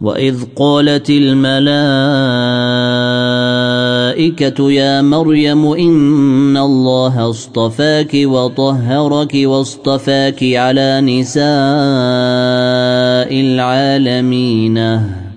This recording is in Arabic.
واذ قالت الملائكه يا مريم ان الله اصطفاك وطهرك واصطفاك على نساء العالمين